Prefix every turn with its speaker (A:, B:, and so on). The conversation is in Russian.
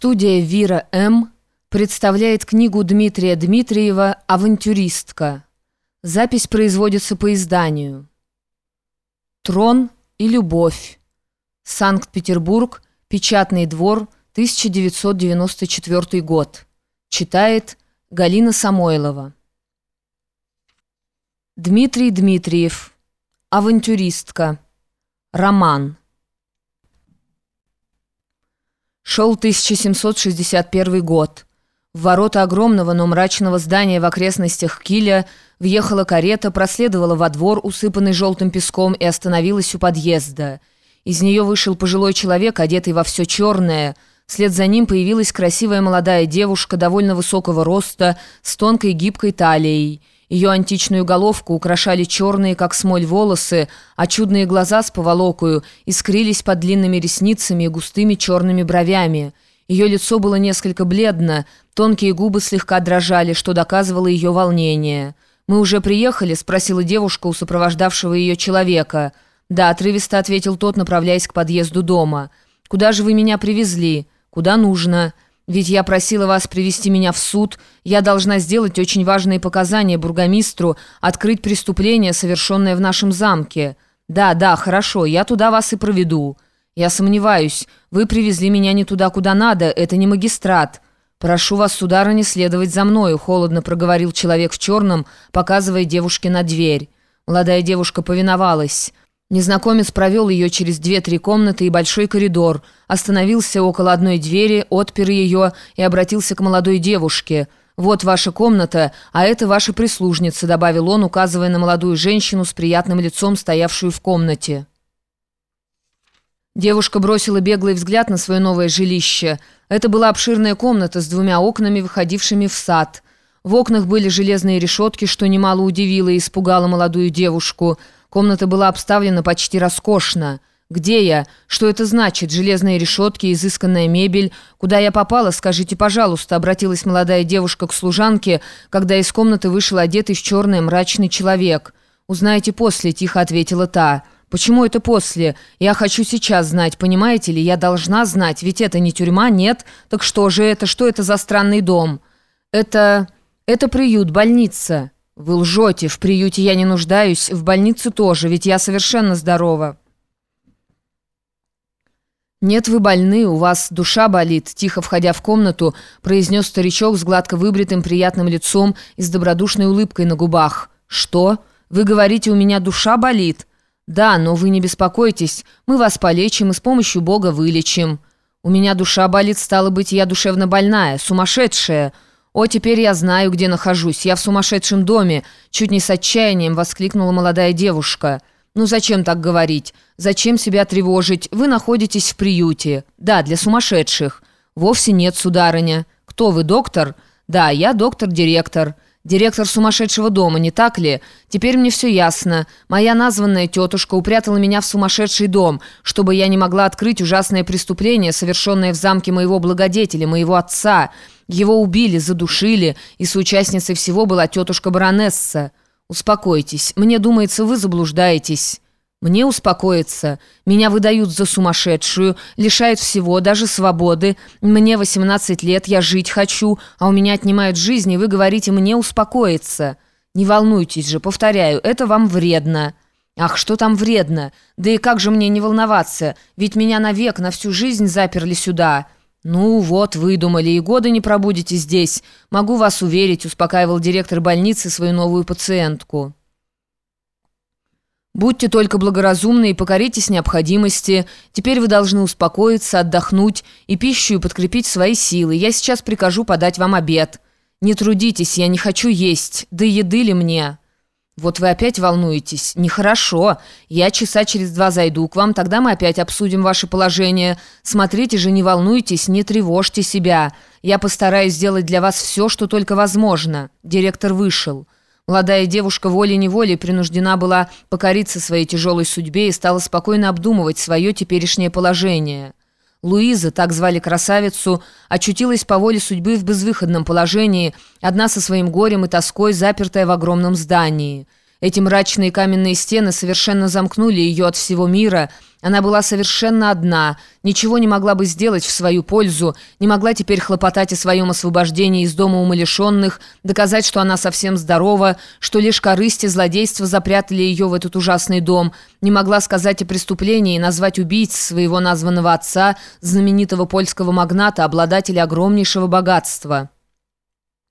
A: Студия «Вира М.» представляет книгу Дмитрия Дмитриева «Авантюристка». Запись производится по изданию. «Трон и любовь». Санкт-Петербург, Печатный двор, 1994 год. Читает Галина Самойлова. Дмитрий Дмитриев. Авантюристка. Роман. Шел 1761 год. В ворота огромного, но мрачного здания в окрестностях Киля въехала карета, проследовала во двор, усыпанный желтым песком, и остановилась у подъезда. Из нее вышел пожилой человек, одетый во все черное. Вслед за ним появилась красивая молодая девушка, довольно высокого роста, с тонкой гибкой талией. Ее античную головку украшали черные, как смоль, волосы, а чудные глаза с поволокою искрились под длинными ресницами и густыми черными бровями. Ее лицо было несколько бледно, тонкие губы слегка дрожали, что доказывало ее волнение. «Мы уже приехали?» – спросила девушка у сопровождавшего ее человека. «Да», – отрывисто ответил тот, направляясь к подъезду дома. «Куда же вы меня привезли?» «Куда нужно?» Ведь я просила вас привести меня в суд. Я должна сделать очень важные показания бургомистру, открыть преступление, совершенное в нашем замке. Да, да, хорошо, я туда вас и проведу. Я сомневаюсь. Вы привезли меня не туда, куда надо. Это не магистрат. Прошу вас, сударыня, следовать за мною, холодно проговорил человек в черном, показывая девушке на дверь. Молодая девушка повиновалась. Незнакомец провел ее через две-три комнаты и большой коридор, остановился около одной двери, отпер ее и обратился к молодой девушке. «Вот ваша комната, а это ваша прислужница», добавил он, указывая на молодую женщину с приятным лицом, стоявшую в комнате. Девушка бросила беглый взгляд на свое новое жилище. Это была обширная комната с двумя окнами, выходившими в сад. В окнах были железные решетки, что немало удивило и испугало молодую девушку – Комната была обставлена почти роскошно. «Где я? Что это значит? Железные решетки, изысканная мебель. Куда я попала, скажите, пожалуйста», — обратилась молодая девушка к служанке, когда из комнаты вышел одетый в черное мрачный человек. «Узнаете после», — тихо ответила та. «Почему это после? Я хочу сейчас знать, понимаете ли? Я должна знать, ведь это не тюрьма, нет? Так что же это? Что это за странный дом?» «Это... это приют, больница». «Вы лжете. В приюте я не нуждаюсь, в больнице тоже, ведь я совершенно здорова». «Нет, вы больны, у вас душа болит», — тихо входя в комнату, произнес старичок с гладко выбритым приятным лицом и с добродушной улыбкой на губах. «Что? Вы говорите, у меня душа болит?» «Да, но вы не беспокойтесь, мы вас полечим и с помощью Бога вылечим». «У меня душа болит, стало быть, я душевно больная, сумасшедшая». «О, теперь я знаю, где нахожусь. Я в сумасшедшем доме!» Чуть не с отчаянием воскликнула молодая девушка. «Ну зачем так говорить? Зачем себя тревожить? Вы находитесь в приюте. Да, для сумасшедших». «Вовсе нет, сударыня». «Кто вы, доктор?» «Да, я доктор-директор». Директор сумасшедшего дома, не так ли? Теперь мне все ясно. Моя названная тетушка упрятала меня в сумасшедший дом, чтобы я не могла открыть ужасное преступление, совершенное в замке моего благодетеля, моего отца. Его убили, задушили, и соучастницей всего была тетушка-баронесса. Успокойтесь, мне думается, вы заблуждаетесь». Мне успокоиться. Меня выдают за сумасшедшую, лишают всего, даже свободы. Мне 18 лет, я жить хочу, а у меня отнимают жизнь, и вы говорите мне успокоиться. Не волнуйтесь же, повторяю, это вам вредно. Ах, что там вредно? Да и как же мне не волноваться? Ведь меня навек, на всю жизнь заперли сюда». «Ну вот, выдумали, и года не пробудете здесь. Могу вас уверить», — успокаивал директор больницы свою новую пациентку. Будьте только благоразумны и покоритесь необходимости. Теперь вы должны успокоиться, отдохнуть и пищу подкрепить свои силы. Я сейчас прикажу подать вам обед. Не трудитесь, я не хочу есть. Да еды ли мне?» «Вот вы опять волнуетесь. Нехорошо. Я часа через два зайду к вам, тогда мы опять обсудим ваше положение. Смотрите же, не волнуйтесь, не тревожьте себя. Я постараюсь сделать для вас все, что только возможно». Директор вышел. Молодая девушка волей-неволей принуждена была покориться своей тяжелой судьбе и стала спокойно обдумывать свое теперешнее положение. Луиза, так звали красавицу, очутилась по воле судьбы в безвыходном положении, одна со своим горем и тоской, запертая в огромном здании. Эти мрачные каменные стены совершенно замкнули ее от всего мира. Она была совершенно одна, ничего не могла бы сделать в свою пользу, не могла теперь хлопотать о своем освобождении из дома умалишенных, доказать, что она совсем здорова, что лишь корысть и злодейство запрятали ее в этот ужасный дом, не могла сказать о преступлении и назвать убийц своего названного отца, знаменитого польского магната, обладателя огромнейшего богатства.